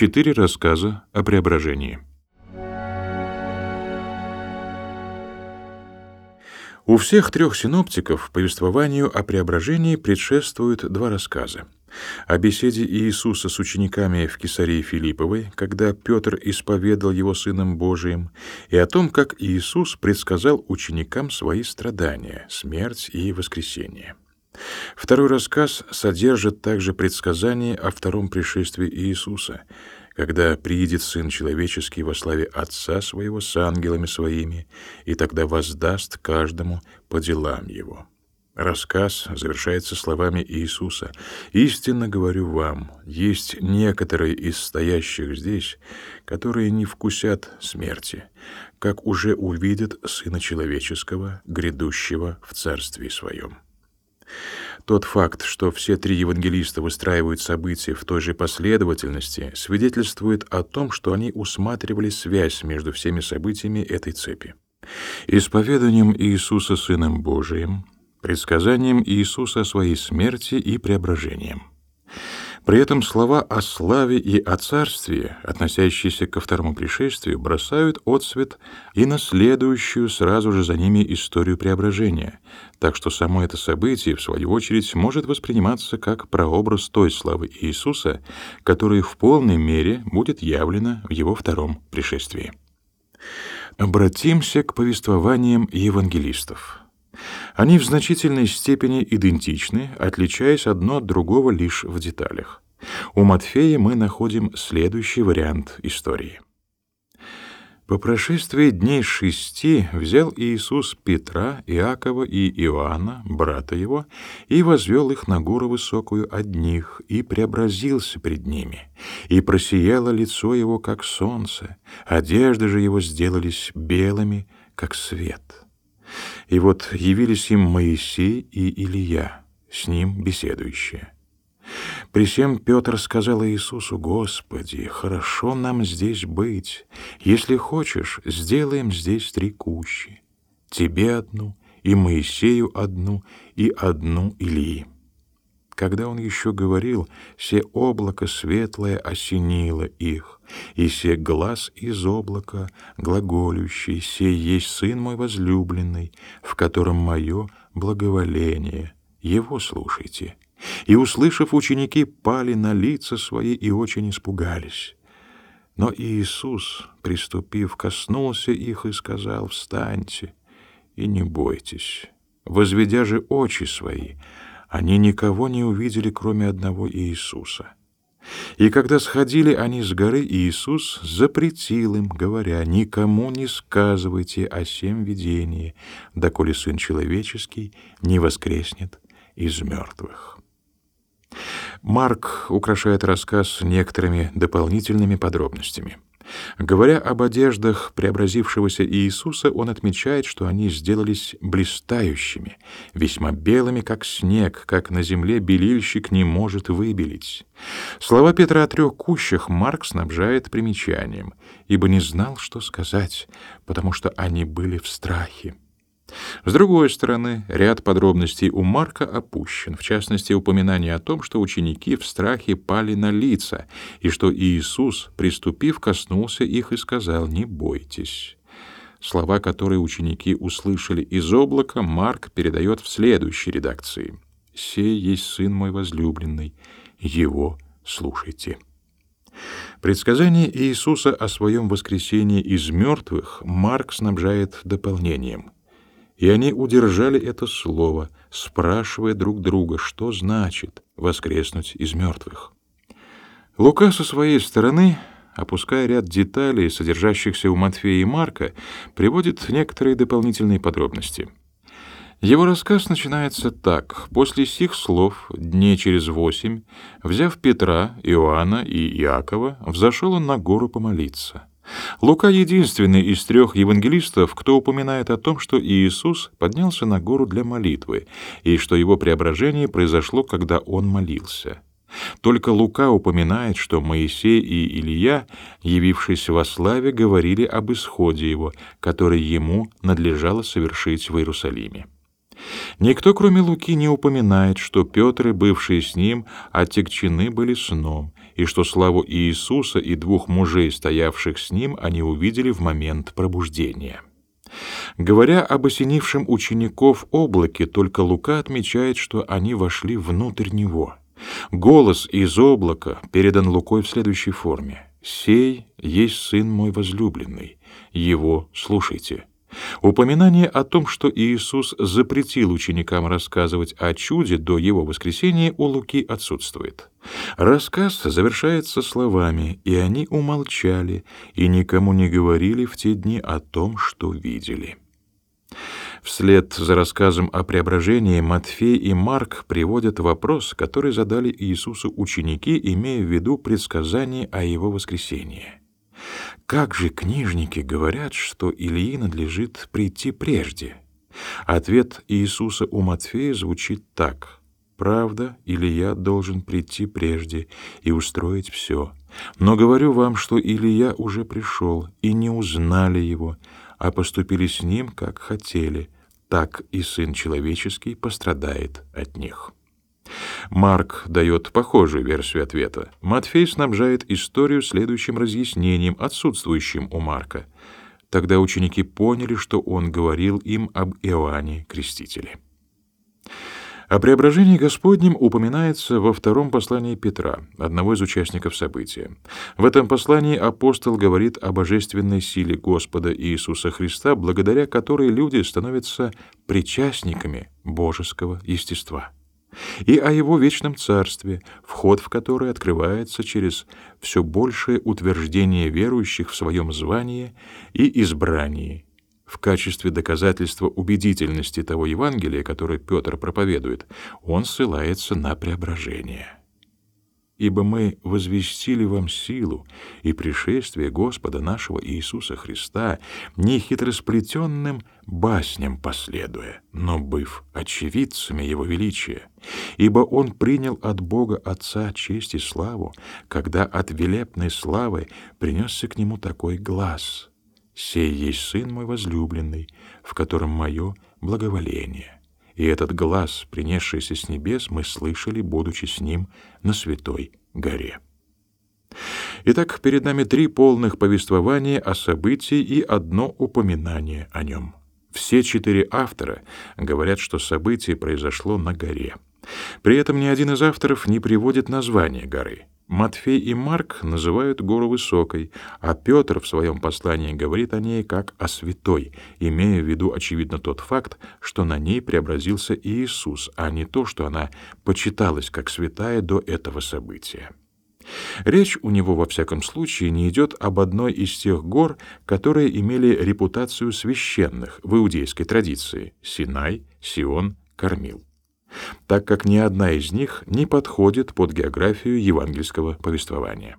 Четыре рассказа о преображении. У всех трех синоптиков повествованию о преображении предшествуют два рассказа. О беседе Иисуса с учениками в Кесарии Филипповой, когда Петр исповедал его Сыном Божиим, и о том, как Иисус предсказал ученикам свои страдания, смерть и воскресение. Второй рассказ содержит также предсказание о втором пришествии Иисуса, когда приидет Сын Человеческий во славе Отца Своего с ангелами Своими, и тогда воздаст каждому по делам Его. Рассказ завершается словами Иисуса. «Истинно говорю вам, есть некоторые из стоящих здесь, которые не вкусят смерти, как уже увидят Сына Человеческого, грядущего в Царстве Своем». Тот факт, что все три евангелиста выстраивают события в той же последовательности, свидетельствует о том, что они усматривали связь между всеми событиями этой цепи. Исповеданием Иисуса Сыном Божиим, предсказанием Иисуса о своей смерти и преображением. При этом слова о славе и о царстве, относящиеся ко второму пришествию, бросают отсвет и на следующую сразу же за ними историю преображения, так что само это событие, в свою очередь, может восприниматься как прообраз той славы Иисуса, которая в полной мере будет явлена в его втором пришествии. Обратимся к повествованиям евангелистов. Они в значительной степени идентичны, отличаясь одно от другого лишь в деталях. У Матфея мы находим следующий вариант истории. По прошествии дней шести взял Иисус Петра, Иакова и Иоанна, брата его, и возвел их на гору высокую одних, и преобразился пред ними, и просияло лицо его, как солнце, одежды же его сделались белыми, как свет. И вот явились им Моисей и Илия, с ним беседующие. При всем Петр сказал Иисусу, «Господи, хорошо нам здесь быть. Если хочешь, сделаем здесь три кущи. Тебе одну, и Моисею одну, и одну Илии». Когда он еще говорил, все облако светлое осенило их, и все глаз из облака, глаголющий, сей есть Сын мой возлюбленный, в котором мое благоволение. Его слушайте. И, услышав, ученики пали на лица свои и очень испугались. Но Иисус, приступив, коснулся их и сказал, «Встаньте и не бойтесь». Возведя же очи свои, они никого не увидели, кроме одного Иисуса. И когда сходили они с горы, Иисус запретил им, говоря, «Никому не сказывайте о сем видении, доколе Сын Человеческий не воскреснет из мертвых». Марк украшает рассказ некоторыми дополнительными подробностями — Говоря об одеждах преобразившегося Иисуса, он отмечает, что они сделались блистающими, весьма белыми, как снег, как на земле белильщик не может выбелить. Слова Петра о трех кущах Марк снабжает примечанием, ибо не знал, что сказать, потому что они были в страхе. С другой стороны, ряд подробностей у Марка опущен, в частности, упоминание о том, что ученики в страхе пали на лица, и что Иисус, приступив, коснулся их и сказал «Не бойтесь». Слова, которые ученики услышали из облака, Марк передает в следующей редакции. «Сей есть Сын мой возлюбленный, Его слушайте». Предсказание Иисуса о своем воскресении из мертвых Марк снабжает дополнением — и они удержали это слово, спрашивая друг друга, что значит воскреснуть из мертвых. Лука со своей стороны, опуская ряд деталей, содержащихся у Матфея и Марка, приводит некоторые дополнительные подробности. Его рассказ начинается так. «После сих слов, дней через восемь, взяв Петра, Иоанна и Иакова, взошел он на гору помолиться». Лука единственный из трех евангелистов, кто упоминает о том, что Иисус поднялся на гору для молитвы и что его преображение произошло, когда он молился. Только Лука упоминает, что Моисей и Илия, явившись во славе, говорили об исходе его, который ему надлежало совершить в Иерусалиме. Никто, кроме Луки, не упоминает, что Петр и бывшие с ним отягчены были сном, и что славу Иисуса и двух мужей, стоявших с ним, они увидели в момент пробуждения. Говоря об осенившем учеников облаке, только Лука отмечает, что они вошли внутрь него. Голос из облака передан Лукой в следующей форме. «Сей есть Сын мой возлюбленный, его слушайте». Упоминание о том, что Иисус запретил ученикам рассказывать о чуде до его воскресения, у Луки отсутствует. Рассказ завершается словами «И они умолчали и никому не говорили в те дни о том, что видели». Вслед за рассказом о преображении Матфей и Марк приводят вопрос, который задали Иисусу ученики, имея в виду предсказание о его воскресении. Как же книжники говорят, что Илии надлежит прийти прежде? Ответ Иисуса у Матфея звучит так: Правда, Илия должен прийти прежде и устроить все. Но говорю вам, что Илия уже пришел, и не узнали его, а поступили с ним, как хотели. Так и сын человеческий пострадает от них. Марк дает похожую версию ответа. Матфей снабжает историю следующим разъяснением, отсутствующим у Марка. Тогда ученики поняли, что он говорил им об Иоанне Крестителе. О преображении Господнем упоминается во втором послании Петра, одного из участников события. В этом послании апостол говорит о божественной силе Господа Иисуса Христа, благодаря которой люди становятся причастниками божеского естества и о его вечном царстве, вход в которое открывается через все большее утверждение верующих в своем звании и избрании. В качестве доказательства убедительности того Евангелия, которое Петр проповедует, он ссылается на преображение ибо мы возвестили вам силу и пришествие Господа нашего Иисуса Христа, не хитросплетенным басням последуя, но быв очевидцами Его величия, ибо Он принял от Бога Отца честь и славу, когда от велепной славы принесся к Нему такой глаз. «Сей есть Сын мой возлюбленный, в котором мое благоволение» и этот глаз, принесшийся с небес, мы слышали, будучи с ним на святой горе. Итак, перед нами три полных повествования о событии и одно упоминание о нем. Все четыре автора говорят, что событие произошло на горе. При этом ни один из авторов не приводит название горы. Матфей и Марк называют гору высокой, а Петр в своем послании говорит о ней как о святой, имея в виду очевидно тот факт, что на ней преобразился Иисус, а не то, что она почиталась как святая до этого события. Речь у него во всяком случае не идет об одной из тех гор, которые имели репутацию священных в иудейской традиции: Синай, Сион, Кармил так как ни одна из них не подходит под географию евангельского повествования.